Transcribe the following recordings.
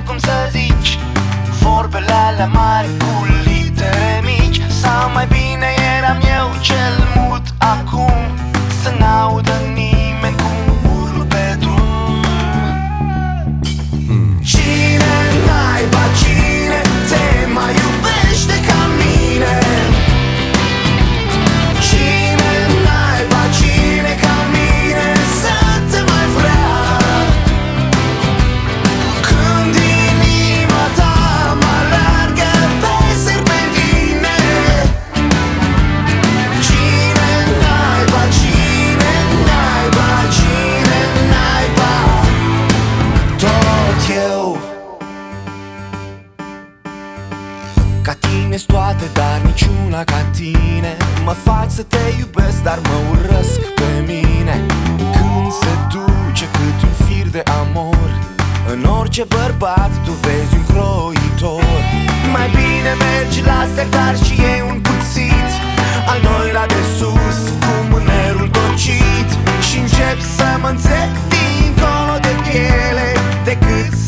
n-aveai cum să zici. Vorbele alea mari cu Ca tine toate, dar niciuna ca tine. Mă fac să te iubesc, dar mă urăsc pe mine. Când se duce cât un fir de amor În orice bărbat tu vezi un croitor. Mai bine mergi la sertar și iei un cuțit. Al doilea de sus, cu mânerul torcit Și încep să mă înțeleg dincolo de piele Decât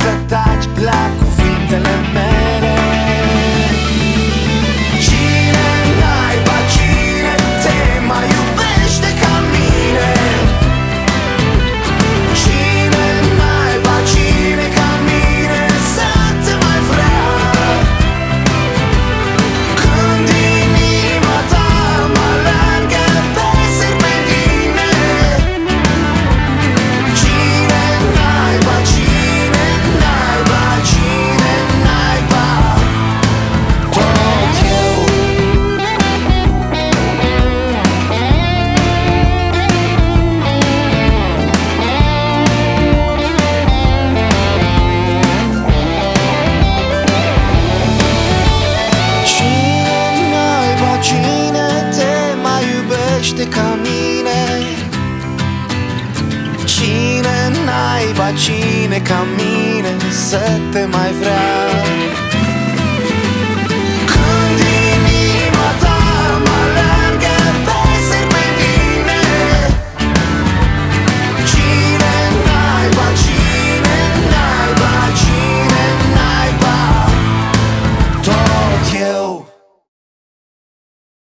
ca mine? Cine naiba, cine ca mine să te mai vrea?